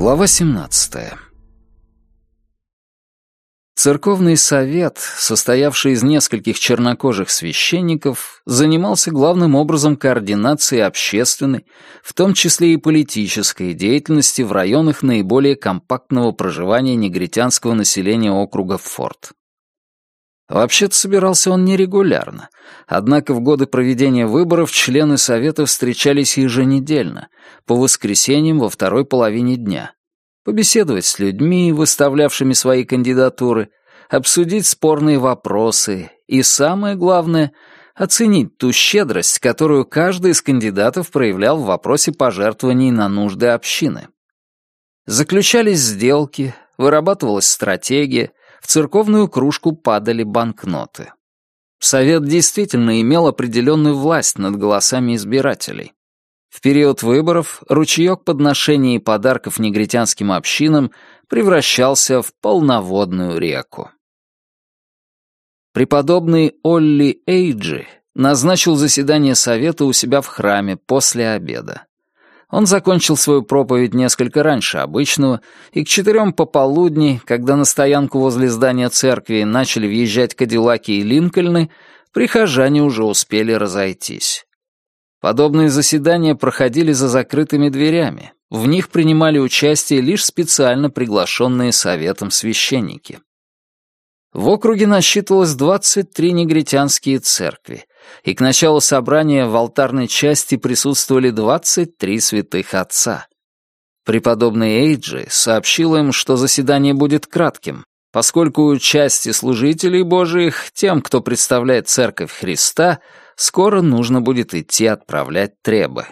Глава 17. Церковный совет, состоявший из нескольких чернокожих священников, занимался главным образом координацией общественной, в том числе и политической деятельности в районах наиболее компактного проживания негритянского населения округа Форт. Вообще-то собирался он нерегулярно, однако в годы проведения выборов члены Совета встречались еженедельно, по воскресеньям во второй половине дня. Побеседовать с людьми, выставлявшими свои кандидатуры, обсудить спорные вопросы и, самое главное, оценить ту щедрость, которую каждый из кандидатов проявлял в вопросе пожертвований на нужды общины. Заключались сделки, вырабатывалась стратегия, в церковную кружку падали банкноты. Совет действительно имел определенную власть над голосами избирателей. В период выборов ручеек подношений и подарков негритянским общинам превращался в полноводную реку. Преподобный Олли Эйджи назначил заседание совета у себя в храме после обеда. Он закончил свою проповедь несколько раньше обычного, и к четырем пополудни, когда на стоянку возле здания церкви начали въезжать Кадиллаки и Линкольны, прихожане уже успели разойтись. Подобные заседания проходили за закрытыми дверями. В них принимали участие лишь специально приглашенные советом священники. В округе насчитывалось 23 негритянские церкви, и к началу собрания в алтарной части присутствовали 23 святых отца. Преподобный Эйджи сообщил им, что заседание будет кратким, поскольку части служителей Божиих, тем, кто представляет Церковь Христа, скоро нужно будет идти отправлять требы.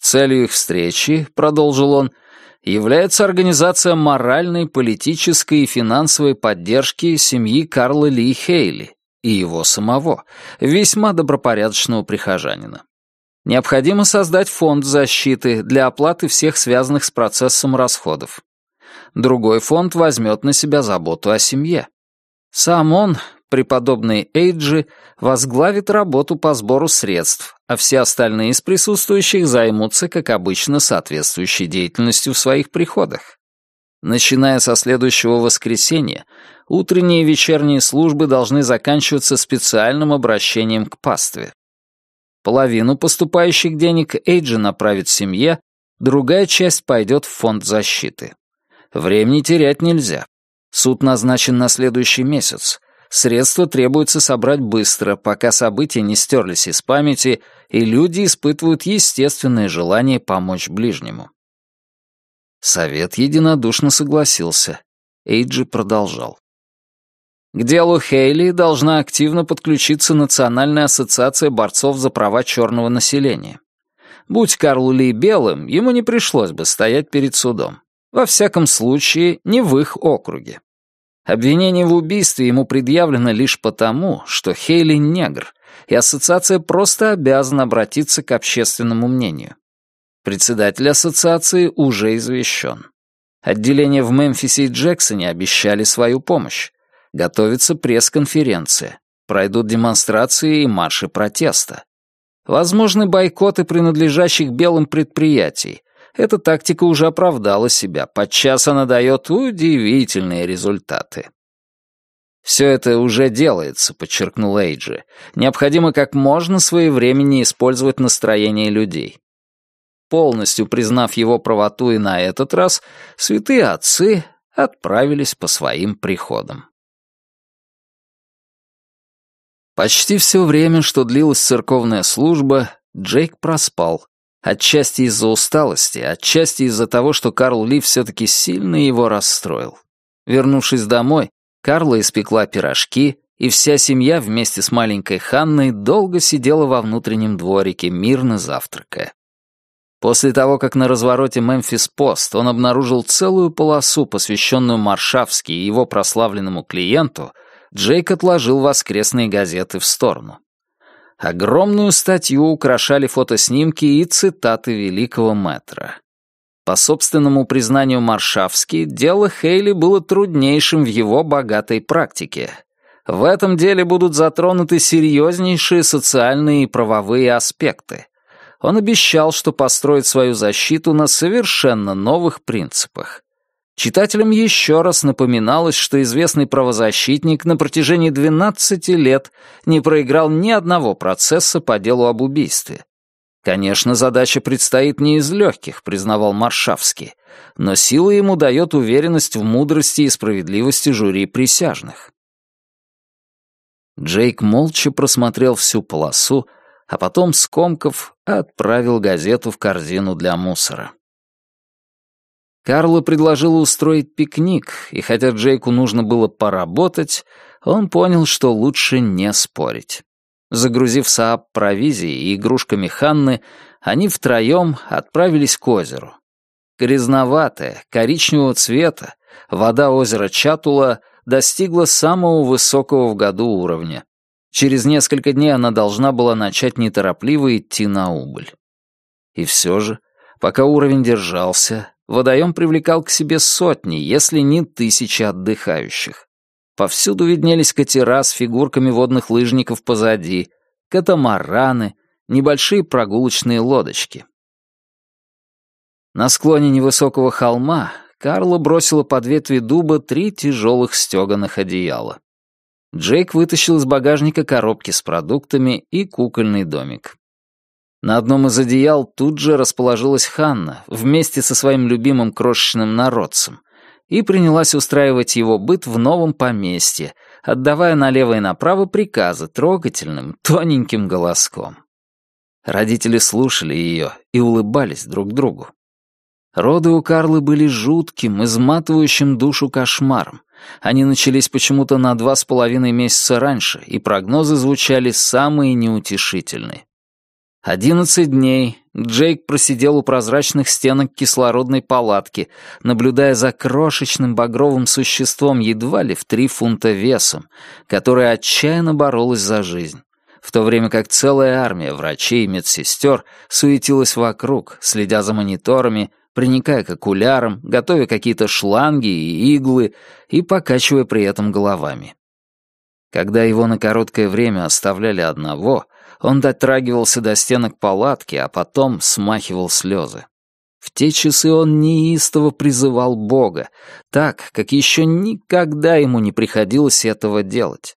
Целью их встречи, продолжил он, является организация моральной, политической и финансовой поддержки семьи Карла Ли Хейли и его самого, весьма добропорядочного прихожанина. Необходимо создать фонд защиты для оплаты всех связанных с процессом расходов. Другой фонд возьмет на себя заботу о семье. Сам он, преподобный Эйджи возглавит работу по сбору средств, а все остальные из присутствующих займутся, как обычно, соответствующей деятельностью в своих приходах. Начиная со следующего воскресенья, утренние и вечерние службы должны заканчиваться специальным обращением к пастве. Половину поступающих денег Эйджи направит семье, другая часть пойдет в фонд защиты. Времени терять нельзя. Суд назначен на следующий месяц, Средства требуется собрать быстро, пока события не стерлись из памяти, и люди испытывают естественное желание помочь ближнему. Совет единодушно согласился. Эйджи продолжал. К делу Хейли должна активно подключиться Национальная ассоциация борцов за права черного населения. Будь Карлу Ли белым, ему не пришлось бы стоять перед судом. Во всяком случае, не в их округе. Обвинение в убийстве ему предъявлено лишь потому, что Хейли негр, и ассоциация просто обязана обратиться к общественному мнению. Председатель ассоциации уже извещен. Отделения в Мемфисе и Джексоне обещали свою помощь. Готовится пресс-конференция. Пройдут демонстрации и марши протеста. Возможны бойкоты принадлежащих белым предприятий, эта тактика уже оправдала себя, подчас она дает удивительные результаты. «Все это уже делается», — подчеркнул Эйджи. «Необходимо как можно своевременнее использовать настроение людей». Полностью признав его правоту и на этот раз, святые отцы отправились по своим приходам. Почти все время, что длилась церковная служба, Джейк проспал, Отчасти из-за усталости, отчасти из-за того, что Карл Ли все-таки сильно его расстроил. Вернувшись домой, Карла испекла пирожки, и вся семья вместе с маленькой Ханной долго сидела во внутреннем дворике, мирно завтракая. После того, как на развороте Мемфис-Пост он обнаружил целую полосу, посвященную Маршавски и его прославленному клиенту, Джейк отложил воскресные газеты в сторону. Огромную статью украшали фотоснимки и цитаты великого мэтра. По собственному признанию Маршавски, дело Хейли было труднейшим в его богатой практике. В этом деле будут затронуты серьезнейшие социальные и правовые аспекты. Он обещал, что построит свою защиту на совершенно новых принципах. Читателям еще раз напоминалось, что известный правозащитник на протяжении 12 лет не проиграл ни одного процесса по делу об убийстве. Конечно, задача предстоит не из легких, признавал Маршавский, но сила ему дает уверенность в мудрости и справедливости жюри присяжных. Джейк молча просмотрел всю полосу, а потом, скомков, отправил газету в корзину для мусора. Карла предложила устроить пикник, и хотя Джейку нужно было поработать, он понял, что лучше не спорить. Загрузив Сааб провизией и игрушками Ханны, они втроем отправились к озеру. Грязноватая, коричневого цвета, вода озера Чатула достигла самого высокого в году уровня. Через несколько дней она должна была начать неторопливо идти на убыль. И все же, пока уровень держался, водоем привлекал к себе сотни, если не тысячи отдыхающих. Повсюду виднелись катера с фигурками водных лыжников позади, катамараны, небольшие прогулочные лодочки. На склоне невысокого холма Карла бросила под ветви дуба три тяжелых стеганых одеяла. Джейк вытащил из багажника коробки с продуктами и кукольный домик. На одном из одеял тут же расположилась Ханна вместе со своим любимым крошечным народцем, и принялась устраивать его быт в новом поместье, отдавая налево и направо приказы трогательным, тоненьким голоском. Родители слушали ее и улыбались друг другу. Роды у Карлы были жутким, изматывающим душу кошмаром. Они начались почему-то на два с половиной месяца раньше, и прогнозы звучали самые неутешительные. Одиннадцать дней Джейк просидел у прозрачных стенок кислородной палатки, наблюдая за крошечным багровым существом едва ли в три фунта весом, которое отчаянно боролось за жизнь, в то время как целая армия врачей и медсестер суетилась вокруг, следя за мониторами, приникая к окулярам, готовя какие-то шланги и иглы и покачивая при этом головами. Когда его на короткое время оставляли одного — он дотрагивался до стенок палатки, а потом смахивал слезы. В те часы он неистово призывал Бога, так, как еще никогда ему не приходилось этого делать.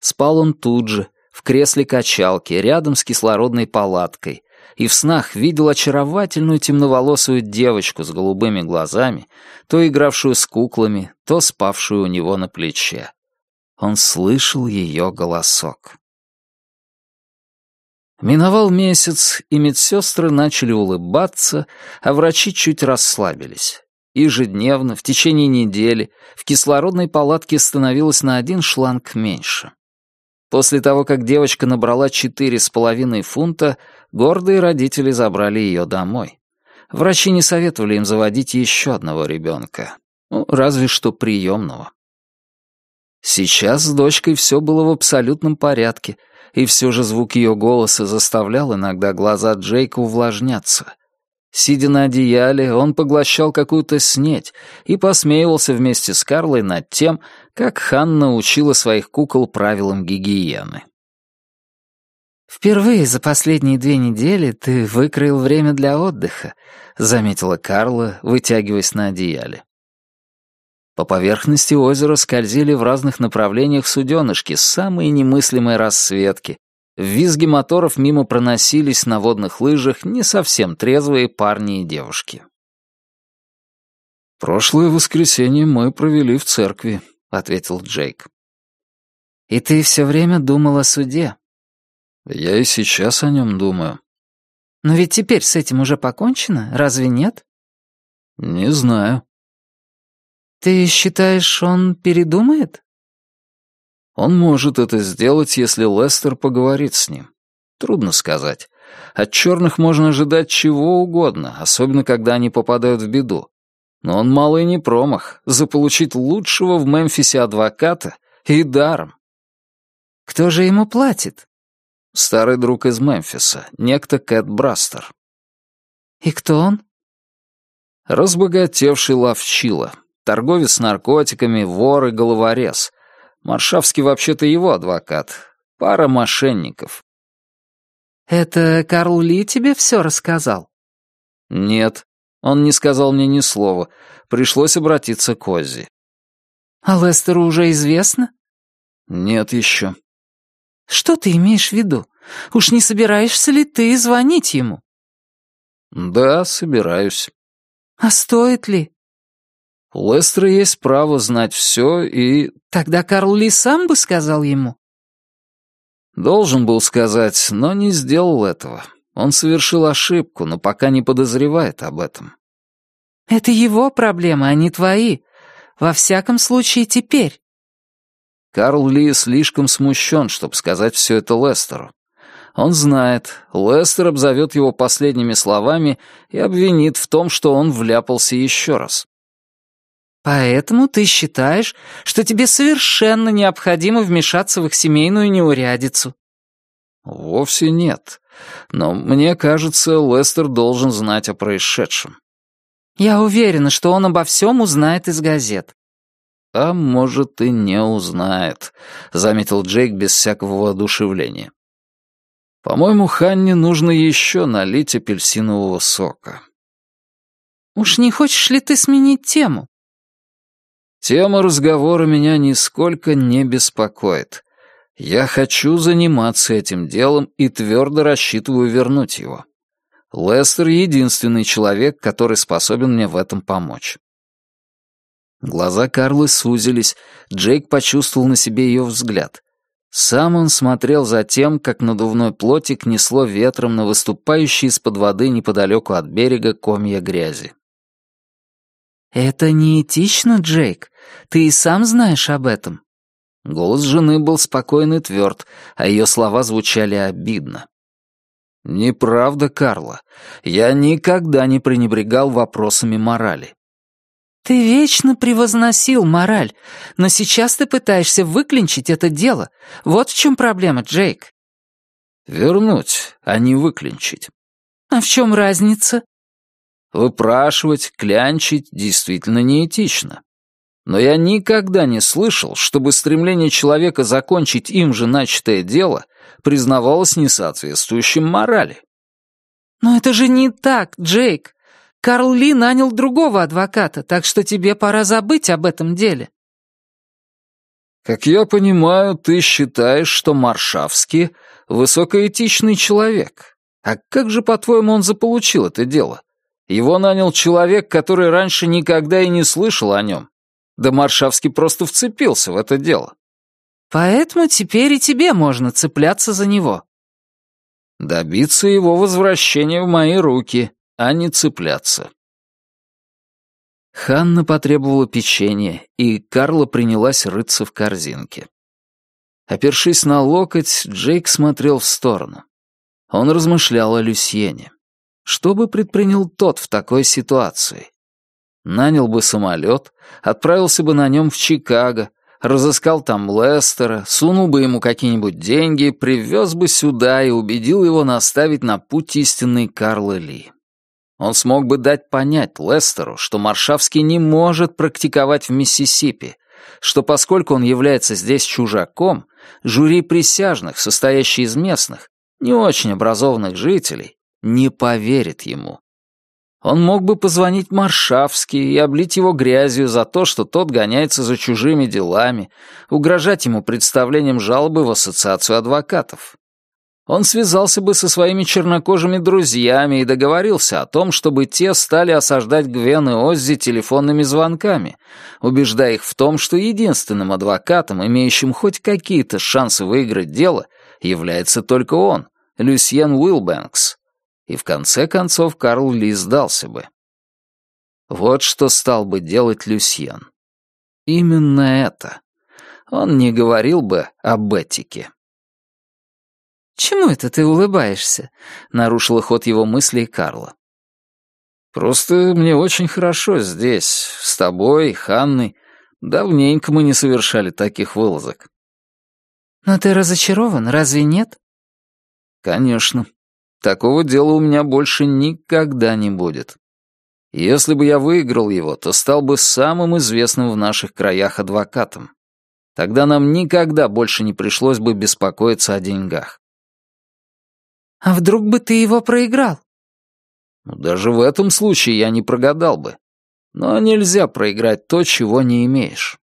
Спал он тут же, в кресле качалки, рядом с кислородной палаткой, и в снах видел очаровательную темноволосую девочку с голубыми глазами, то игравшую с куклами, то спавшую у него на плече. Он слышал ее голосок. Миновал месяц, и медсестры начали улыбаться, а врачи чуть расслабились. Ежедневно, в течение недели, в кислородной палатке становилось на один шланг меньше. После того, как девочка набрала четыре с половиной фунта, гордые родители забрали ее домой. Врачи не советовали им заводить еще одного ребенка. Ну, разве что приемного. Сейчас с дочкой все было в абсолютном порядке, и все же звук ее голоса заставлял иногда глаза Джейка увлажняться. Сидя на одеяле, он поглощал какую-то снеть и посмеивался вместе с Карлой над тем, как Ханна учила своих кукол правилам гигиены. «Впервые за последние две недели ты выкроил время для отдыха», — заметила Карла, вытягиваясь на одеяле. По поверхности озера скользили в разных направлениях суденышки самые немыслимые расцветки. В визге моторов мимо проносились на водных лыжах не совсем трезвые парни и девушки. «Прошлое воскресенье мы провели в церкви», — ответил Джейк. «И ты все время думал о суде?» «Я и сейчас о нем думаю». «Но ведь теперь с этим уже покончено, разве нет?» «Не знаю». «Ты считаешь, он передумает?» Он может это сделать, если Лестер поговорит с ним. Трудно сказать. От черных можно ожидать чего угодно, особенно когда они попадают в беду. Но он малый не промах, заполучить лучшего в Мемфисе адвоката и даром. Кто же ему платит? Старый друг из Мемфиса, некто Кэт Брастер. И кто он? Разбогатевший ловчила, Торговец наркотиками, вор и головорез. Маршавский вообще-то его адвокат. Пара мошенников. «Это Карл Ли тебе все рассказал?» «Нет, он не сказал мне ни слова. Пришлось обратиться к Оззи». «А Лестеру уже известно?» «Нет еще». «Что ты имеешь в виду? Уж не собираешься ли ты звонить ему?» «Да, собираюсь». «А стоит ли?» «У Лестера есть право знать все и...» «Тогда Карл Ли сам бы сказал ему?» Должен был сказать, но не сделал этого. Он совершил ошибку, но пока не подозревает об этом. Это его проблемы, а не твои. Во всяком случае, теперь. Карл Ли слишком смущен, чтобы сказать все это Лестеру. Он знает, Лестер обзовет его последними словами и обвинит в том, что он вляпался еще раз. Поэтому ты считаешь, что тебе совершенно необходимо вмешаться в их семейную неурядицу? Вовсе нет. Но мне кажется, Лестер должен знать о происшедшем. Я уверена, что он обо всем узнает из газет. А может и не узнает, заметил Джейк без всякого воодушевления. По-моему, Ханне нужно еще налить апельсинового сока. Уж не хочешь ли ты сменить тему? Тема разговора меня нисколько не беспокоит. Я хочу заниматься этим делом и твердо рассчитываю вернуть его. Лестер — единственный человек, который способен мне в этом помочь. Глаза Карлы сузились, Джейк почувствовал на себе ее взгляд. Сам он смотрел за тем, как надувной плотик несло ветром на выступающие из-под воды неподалеку от берега комья грязи. «Это неэтично, Джейк. Ты и сам знаешь об этом». Голос жены был спокоен и тверд, а ее слова звучали обидно. «Неправда, Карла. Я никогда не пренебрегал вопросами морали». «Ты вечно превозносил мораль, но сейчас ты пытаешься выклинчить это дело. Вот в чем проблема, Джейк». «Вернуть, а не выклинчить». «А в чем разница?» Выпрашивать, клянчить действительно неэтично. Но я никогда не слышал, чтобы стремление человека закончить им же начатое дело признавалось несоответствующим морали. «Но это же не так, Джейк. Карл Ли нанял другого адвоката, так что тебе пора забыть об этом деле». «Как я понимаю, ты считаешь, что Маршавский — высокоэтичный человек. А как же, по-твоему, он заполучил это дело? Его нанял человек, который раньше никогда и не слышал о нем. Да Маршавский просто вцепился в это дело. Поэтому теперь и тебе можно цепляться за него. Добиться его возвращения в мои руки, а не цепляться. Ханна потребовала печенья, и Карла принялась рыться в корзинке. Опершись на локоть, Джейк смотрел в сторону. Он размышлял о Люсьене. Что бы предпринял тот в такой ситуации? Нанял бы самолет, отправился бы на нем в Чикаго, разыскал там Лестера, сунул бы ему какие-нибудь деньги, привез бы сюда и убедил его наставить на путь истинный Карла Ли. Он смог бы дать понять Лестеру, что Маршавский не может практиковать в Миссисипи, что поскольку он является здесь чужаком, жюри присяжных, состоящее из местных, не очень образованных жителей, не поверит ему. Он мог бы позвонить Маршавски и облить его грязью за то, что тот гоняется за чужими делами, угрожать ему представлением жалобы в ассоциацию адвокатов. Он связался бы со своими чернокожими друзьями и договорился о том, чтобы те стали осаждать Гвен и Оззи телефонными звонками, убеждая их в том, что единственным адвокатом, имеющим хоть какие-то шансы выиграть дело, является только он, Люсьен Уилбэнкс, и в конце концов Карл Ли сдался бы. Вот что стал бы делать Люсьен. Именно это. Он не говорил бы об этике. «Чему это ты улыбаешься?» — нарушила ход его мыслей Карла. «Просто мне очень хорошо здесь, с тобой, Ханной. Давненько мы не совершали таких вылазок». «Но ты разочарован, разве нет?» «Конечно. Такого дела у меня больше никогда не будет. Если бы я выиграл его, то стал бы самым известным в наших краях адвокатом. Тогда нам никогда больше не пришлось бы беспокоиться о деньгах. А вдруг бы ты его проиграл? Ну, даже в этом случае я не прогадал бы. Но нельзя проиграть то, чего не имеешь.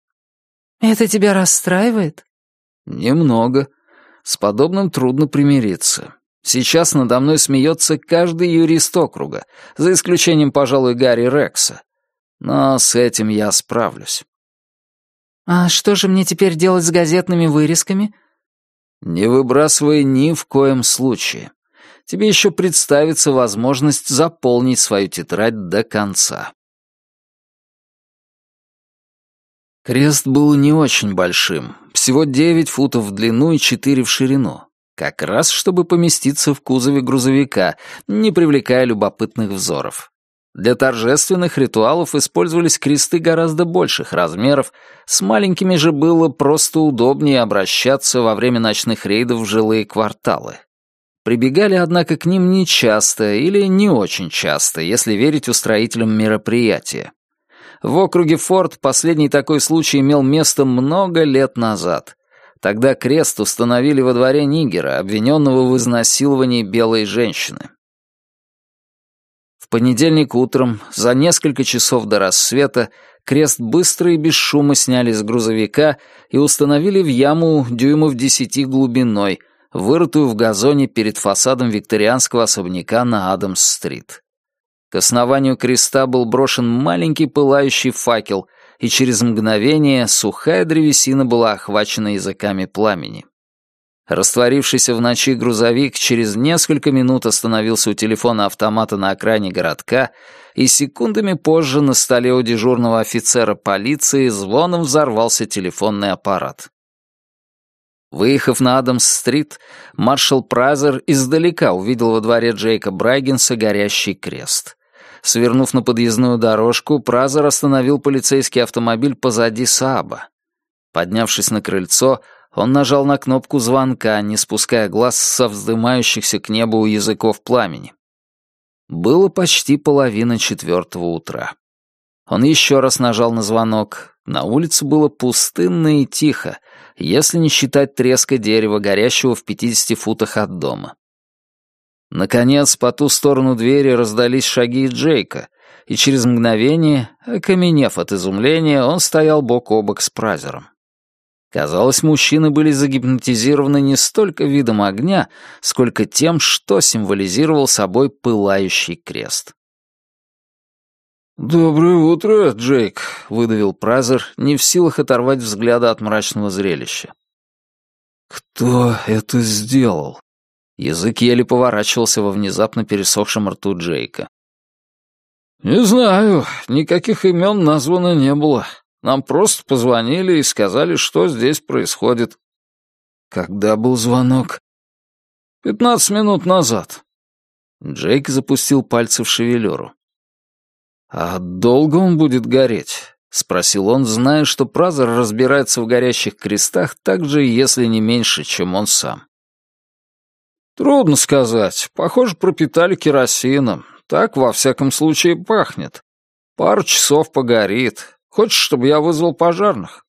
Это тебя расстраивает? Немного. С подобным трудно примириться. Сейчас надо мной смеется каждый юрист округа, за исключением, пожалуй, Гарри Рекса. Но с этим я справлюсь. А что же мне теперь делать с газетными вырезками? Не выбрасывай ни в коем случае. Тебе еще представится возможность заполнить свою тетрадь до конца. Крест был не очень большим, всего 9 футов в длину и 4 в ширину. Как раз, чтобы поместиться в кузове грузовика, не привлекая любопытных взоров. Для торжественных ритуалов использовались кресты гораздо больших размеров, с маленькими же было просто удобнее обращаться во время ночных рейдов в жилые кварталы. Прибегали, однако, к ним нечасто или не очень часто, если верить устроителям мероприятия. В округе Форд последний такой случай имел место много лет назад. Тогда крест установили во дворе Нигера, обвиненного в изнасиловании белой женщины. В понедельник утром, за несколько часов до рассвета, крест быстро и без шума сняли с грузовика и установили в яму дюймов десяти глубиной, вырытую в газоне перед фасадом викторианского особняка на Адамс-стрит. К основанию креста был брошен маленький пылающий факел, и через мгновение сухая древесина была охвачена языками пламени. Растворившийся в ночи грузовик через несколько минут остановился у телефона автомата на окраине городка, и секундами позже на столе у дежурного офицера полиции звоном взорвался телефонный аппарат. Выехав на Адамс-стрит, маршал Празер издалека увидел во дворе Джейка Брайгенса горящий крест. Свернув на подъездную дорожку, Празер остановил полицейский автомобиль позади Сааба. Поднявшись на крыльцо, он нажал на кнопку звонка, не спуская глаз со вздымающихся к небу у языков пламени. Было почти половина четвертого утра. Он еще раз нажал на звонок. На улице было пустынно и тихо, если не считать треска дерева, горящего в 50 футах от дома. Наконец, по ту сторону двери раздались шаги Джейка, и через мгновение, окаменев от изумления, он стоял бок о бок с Празером. Казалось, мужчины были загипнотизированы не столько видом огня, сколько тем, что символизировал собой пылающий крест. «Доброе утро, Джейк», — выдавил Празер, не в силах оторвать взгляда от мрачного зрелища. «Кто это сделал?» Язык еле поворачивался во внезапно пересохшем рту Джейка. «Не знаю, никаких имен названо не было. Нам просто позвонили и сказали, что здесь происходит». «Когда был звонок?» «Пятнадцать минут назад». Джейк запустил пальцы в шевелюру. «А долго он будет гореть?» — спросил он, зная, что Празер разбирается в горящих крестах так же, если не меньше, чем он сам. «Трудно сказать. Похоже, пропитали керосином. Так, во всяком случае, пахнет. Пару часов погорит. Хочешь, чтобы я вызвал пожарных?»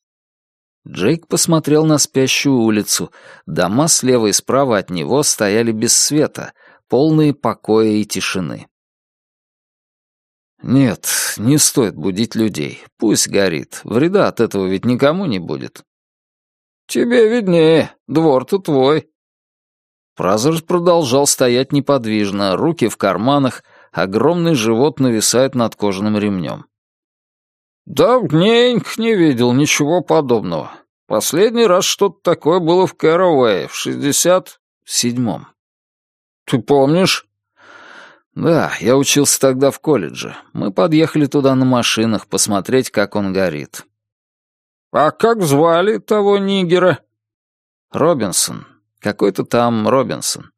Джейк посмотрел на спящую улицу. Дома слева и справа от него стояли без света, полные покоя и тишины. «Нет, не стоит будить людей. Пусть горит. Вреда от этого ведь никому не будет». «Тебе виднее. Двор-то твой», Празер продолжал стоять неподвижно, руки в карманах, огромный живот нависает над кожаным ремнем. «Давненько не видел ничего подобного. Последний раз что-то такое было в Кэровэе в шестьдесят седьмом. Ты помнишь?» «Да, я учился тогда в колледже. Мы подъехали туда на машинах посмотреть, как он горит». «А как звали того нигера?» «Робинсон. Какой-то там Робинсон.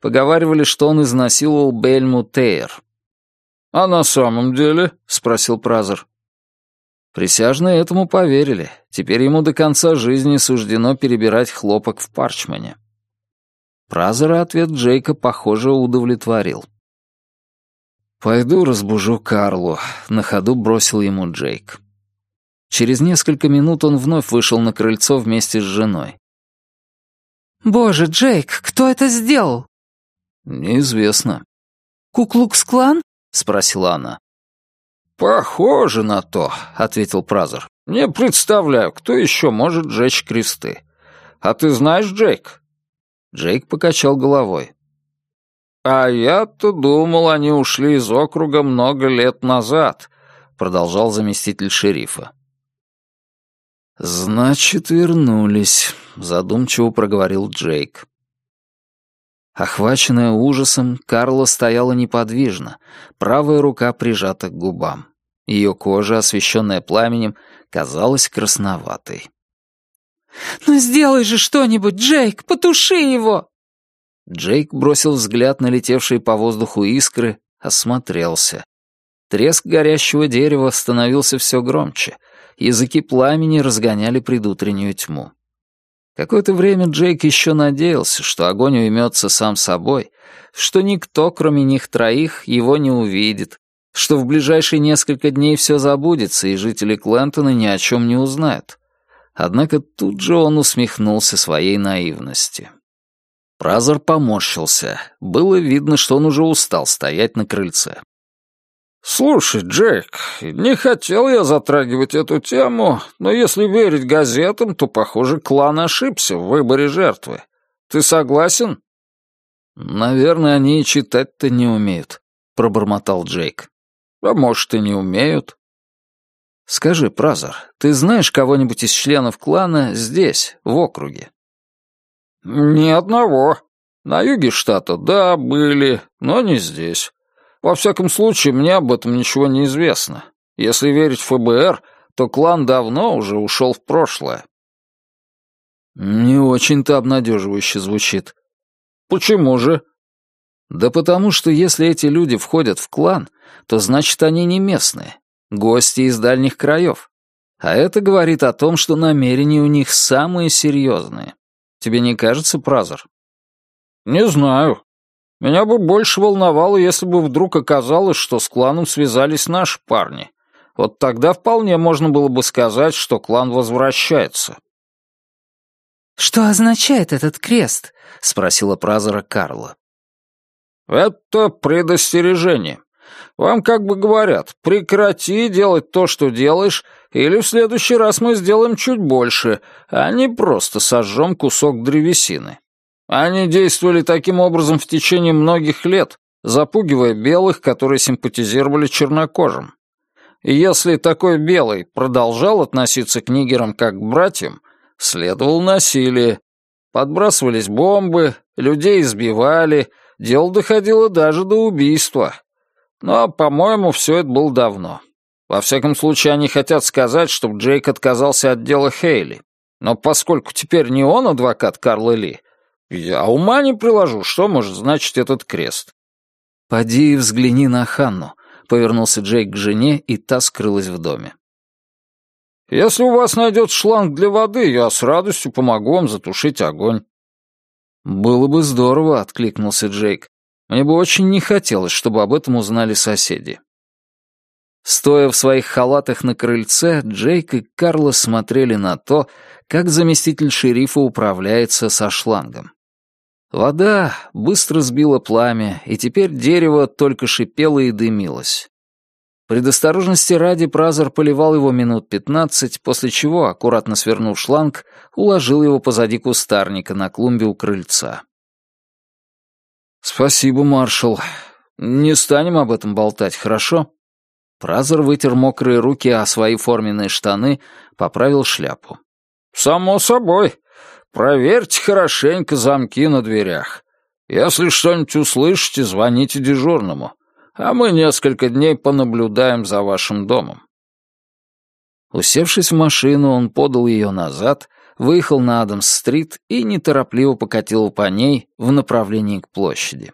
Поговаривали, что он изнасиловал Бельму Тейер. «А на самом деле?» — спросил Празер. Присяжные этому поверили. Теперь ему до конца жизни суждено перебирать хлопок в парчмане. Празера ответ Джейка, похоже, удовлетворил. «Пойду разбужу Карлу», — на ходу бросил ему Джейк. Через несколько минут он вновь вышел на крыльцо вместе с женой. «Боже, Джейк, кто это сделал?» Неизвестно. Куклукс-клан? спросила она. Похоже на то, ответил Празер. Не представляю, кто еще может жечь кресты. А ты знаешь, Джейк? Джейк покачал головой. А я-то думал, они ушли из округа много лет назад, продолжал заместитель шерифа. «Значит, вернулись», — задумчиво проговорил Джейк. Охваченная ужасом, Карла стояла неподвижно, правая рука прижата к губам. Ее кожа, освещенная пламенем, казалась красноватой. «Ну сделай же что-нибудь, Джейк, потуши его!» Джейк бросил взгляд на летевшие по воздуху искры, осмотрелся. Треск горящего дерева становился все громче, языки пламени разгоняли предутреннюю тьму. Какое-то время Джейк еще надеялся, что огонь уймется сам собой, что никто, кроме них троих, его не увидит, что в ближайшие несколько дней все забудется, и жители Клентона ни о чем не узнают. Однако тут же он усмехнулся своей наивности. Празер поморщился. Было видно, что он уже устал стоять на крыльце. «Слушай, Джейк, не хотел я затрагивать эту тему, но если верить газетам, то, похоже, клан ошибся в выборе жертвы. Ты согласен?» «Наверное, они и читать-то не умеют», — пробормотал Джейк. «А может, и не умеют». «Скажи, Празер, ты знаешь кого-нибудь из членов клана здесь, в округе?» «Ни одного. На юге штата, да, были, но не здесь. Во всяком случае, мне об этом ничего не известно. Если верить ФБР, то клан давно уже ушел в прошлое. Не очень-то обнадеживающе звучит. Почему же? Да потому что если эти люди входят в клан, то значит они не местные, гости из дальних краев. А это говорит о том, что намерения у них самые серьезные. Тебе не кажется, Празер? Не знаю. Меня бы больше волновало, если бы вдруг оказалось, что с кланом связались наши парни. Вот тогда вполне можно было бы сказать, что клан возвращается. «Что означает этот крест?» — спросила Празера Карла. «Это предостережение. Вам как бы говорят, прекрати делать то, что делаешь, или в следующий раз мы сделаем чуть больше, а не просто сожжем кусок древесины. Они действовали таким образом в течение многих лет, запугивая белых, которые симпатизировали чернокожим. И если такой белый продолжал относиться к нигерам как к братьям, следовало насилие. Подбрасывались бомбы, людей избивали, дело доходило даже до убийства. Но, по-моему, все это было давно. Во всяком случае, они хотят сказать, чтобы Джейк отказался от дела Хейли. Но поскольку теперь не он адвокат Карла Ли, я ума не приложу, что может значить этот крест. «Поди и взгляни на Ханну», — повернулся Джейк к жене, и та скрылась в доме. «Если у вас найдется шланг для воды, я с радостью помогу вам затушить огонь». «Было бы здорово», — откликнулся Джейк. «Мне бы очень не хотелось, чтобы об этом узнали соседи». Стоя в своих халатах на крыльце, Джейк и Карлос смотрели на то, как заместитель шерифа управляется со шлангом. Вода быстро сбила пламя, и теперь дерево только шипело и дымилось. Предосторожности ради Празер поливал его минут пятнадцать, после чего, аккуратно свернув шланг, уложил его позади кустарника на клумбе у крыльца. «Спасибо, маршал. Не станем об этом болтать, хорошо?» Празер вытер мокрые руки о свои форменные штаны, поправил шляпу. «Само собой. Проверьте хорошенько замки на дверях. Если что-нибудь услышите, звоните дежурному, а мы несколько дней понаблюдаем за вашим домом». Усевшись в машину, он подал ее назад, выехал на Адамс-стрит и неторопливо покатил по ней в направлении к площади.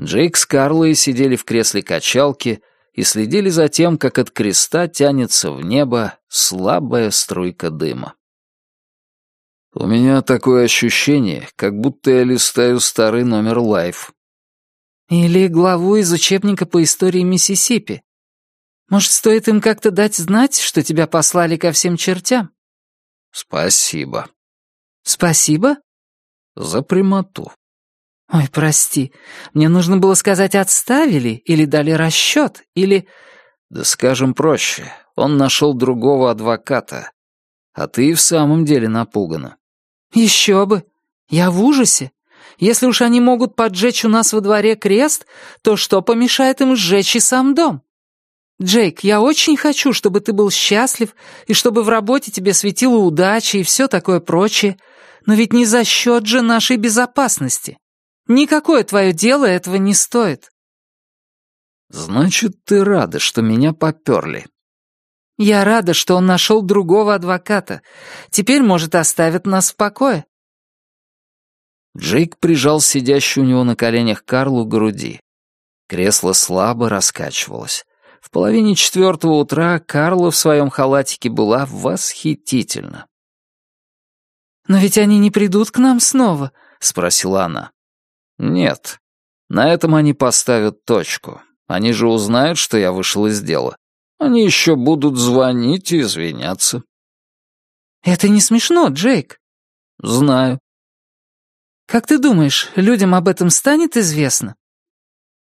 Джейк с Карлой сидели в кресле качалки и следили за тем, как от креста тянется в небо слабая струйка дыма. У меня такое ощущение, как будто я листаю старый номер Life. Или главу из учебника по истории Миссисипи. Может, стоит им как-то дать знать, что тебя послали ко всем чертям? Спасибо. Спасибо? За прямоту. «Ой, прости, мне нужно было сказать «отставили» или «дали расчет» или...» «Да скажем проще, он нашел другого адвоката. А ты и в самом деле напугана». «Еще бы! Я в ужасе. Если уж они могут поджечь у нас во дворе крест, то что помешает им сжечь и сам дом? Джейк, я очень хочу, чтобы ты был счастлив, и чтобы в работе тебе светила удача и все такое прочее, но ведь не за счет же нашей безопасности. Никакое твое дело этого не стоит». «Значит, ты рада, что меня поперли?» «Я рада, что он нашел другого адвоката. Теперь, может, оставит нас в покое». Джейк прижал сидящую у него на коленях Карлу к груди. Кресло слабо раскачивалось. В половине четвертого утра Карла в своем халатике была восхитительна. «Но ведь они не придут к нам снова?» — спросила она. «Нет. На этом они поставят точку. Они же узнают, что я вышел из дела. Они еще будут звонить и извиняться». «Это не смешно, Джейк». «Знаю». «Как ты думаешь, людям об этом станет известно?»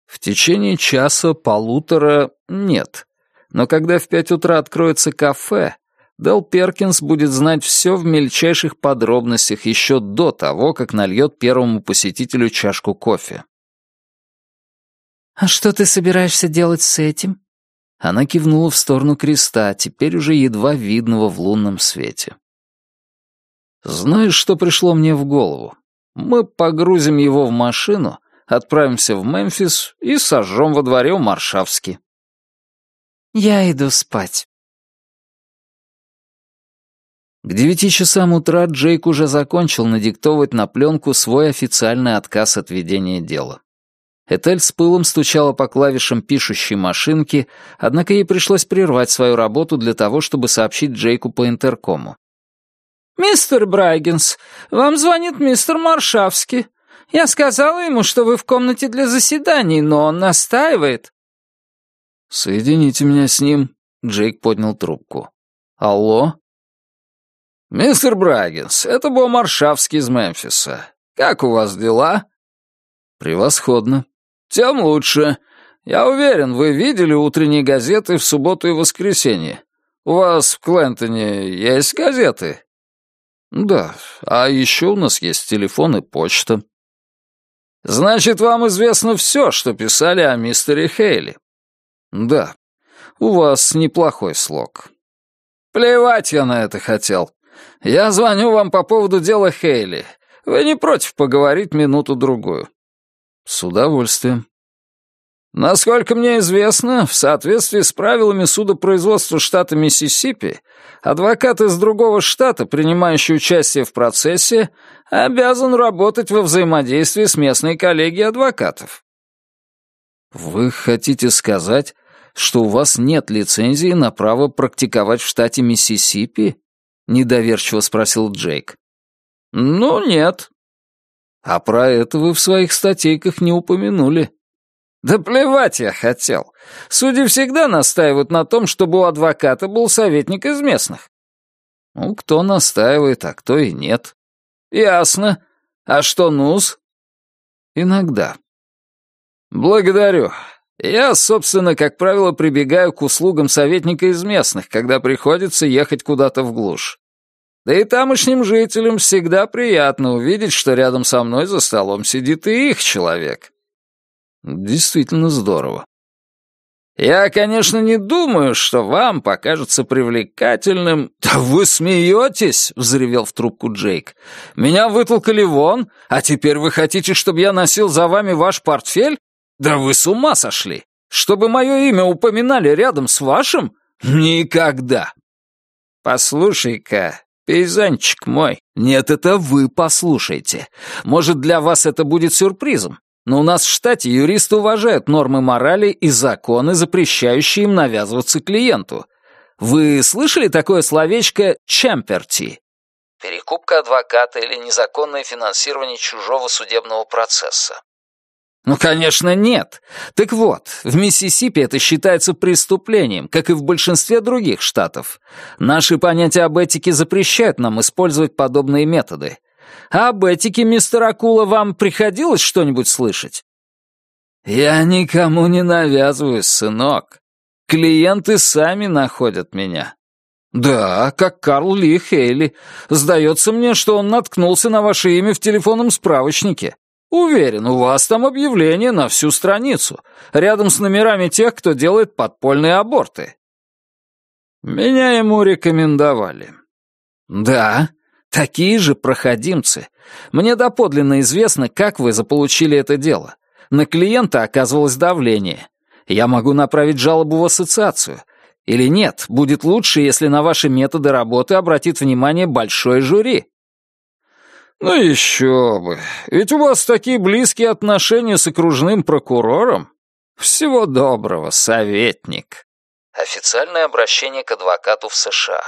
«В течение часа-полутора нет. Но когда в пять утра откроется кафе, Дел Перкинс будет знать все в мельчайших подробностях еще до того, как нальет первому посетителю чашку кофе. «А что ты собираешься делать с этим?» Она кивнула в сторону креста, теперь уже едва видного в лунном свете. «Знаешь, что пришло мне в голову? Мы погрузим его в машину, отправимся в Мемфис и сожжем во дворе у Маршавски». «Я иду спать». К девяти часам утра Джейк уже закончил надиктовывать на пленку свой официальный отказ от ведения дела. Этель с пылом стучала по клавишам пишущей машинки, однако ей пришлось прервать свою работу для того, чтобы сообщить Джейку по интеркому. «Мистер Брайгенс, вам звонит мистер Маршавский. Я сказала ему, что вы в комнате для заседаний, но он настаивает». «Соедините меня с ним», — Джейк поднял трубку. «Алло?» «Мистер Брагинс, это был Маршавский из Мемфиса. Как у вас дела?» «Превосходно. Тем лучше. Я уверен, вы видели утренние газеты в субботу и воскресенье. У вас в Клентоне есть газеты?» «Да, а еще у нас есть телефон и почта». «Значит, вам известно все, что писали о мистере Хейли?» «Да. У вас неплохой слог». «Плевать я на это хотел. Я звоню вам по поводу дела Хейли. Вы не против поговорить минуту-другую?» «С удовольствием». Насколько мне известно, в соответствии с правилами судопроизводства штата Миссисипи, адвокат из другого штата, принимающий участие в процессе, обязан работать во взаимодействии с местной коллегией адвокатов. Вы хотите сказать, что у вас нет лицензии на право практиковать в штате Миссисипи? недоверчиво спросил Джейк. Ну, нет. А про это вы в своих статейках не упомянули. Да плевать я хотел. Судьи всегда настаивают на том, чтобы у адвоката был советник из местных. Ну, кто настаивает, а кто и нет. Ясно. А что НУС? Иногда. Благодарю. Я, собственно, как правило, прибегаю к услугам советника из местных, когда приходится ехать куда-то в глушь. Да и тамошним жителям всегда приятно увидеть, что рядом со мной за столом сидит и их человек. Действительно здорово. Я, конечно, не думаю, что вам покажется привлекательным... Да вы смеетесь, взревел в трубку Джейк. Меня вытолкали вон, а теперь вы хотите, чтобы я носил за вами ваш портфель? Да вы с ума сошли! Чтобы мое имя упоминали рядом с вашим? Никогда! Послушай-ка, пейзанчик мой, нет, это вы послушайте. Может, для вас это будет сюрпризом, но у нас в штате юристы уважают нормы морали и законы, запрещающие им навязываться клиенту. Вы слышали такое словечко «чемперти»? Перекупка адвоката или незаконное финансирование чужого судебного процесса. Ну, конечно, нет. Так вот, в Миссисипи это считается преступлением, как и в большинстве других штатов. Наши понятия об этике запрещают нам использовать подобные методы. А об этике, мистер Акула, вам приходилось что-нибудь слышать?» «Я никому не навязываюсь, сынок. Клиенты сами находят меня». «Да, как Карл Ли Хейли. Сдается мне, что он наткнулся на ваше имя в телефонном справочнике. Уверен, у вас там объявление на всю страницу, рядом с номерами тех, кто делает подпольные аборты». «Меня ему рекомендовали». «Да, такие же проходимцы. Мне доподлинно известно, как вы заполучили это дело. На клиента оказывалось давление. Я могу направить жалобу в ассоциацию. Или нет, будет лучше, если на ваши методы работы обратит внимание большой жюри. Ну еще бы, ведь у вас такие близкие отношения с окружным прокурором. Всего доброго, советник. Официальное обращение к адвокату в США.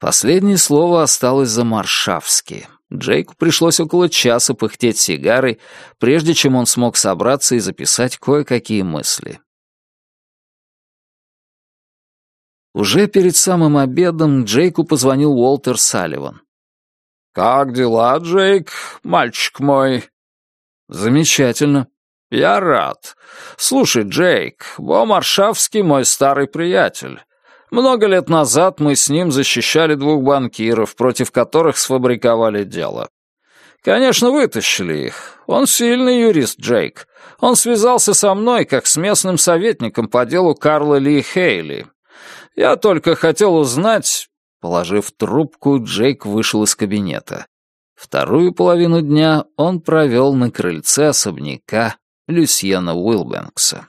Последнее слово осталось за Маршавски. Джейку пришлось около часа пыхтеть сигарой, прежде чем он смог собраться и записать кое-какие мысли. Уже перед самым обедом Джейку позвонил Уолтер Салливан. «Как дела, Джейк, мальчик мой?» «Замечательно». «Я рад. Слушай, Джейк, Бо Маршавский мой старый приятель. Много лет назад мы с ним защищали двух банкиров, против которых сфабриковали дело. Конечно, вытащили их. Он сильный юрист, Джейк. Он связался со мной, как с местным советником по делу Карла Ли Хейли. Я только хотел узнать...» Положив трубку, Джейк вышел из кабинета. Вторую половину дня он провел на крыльце особняка Люсьена Уилбенкса.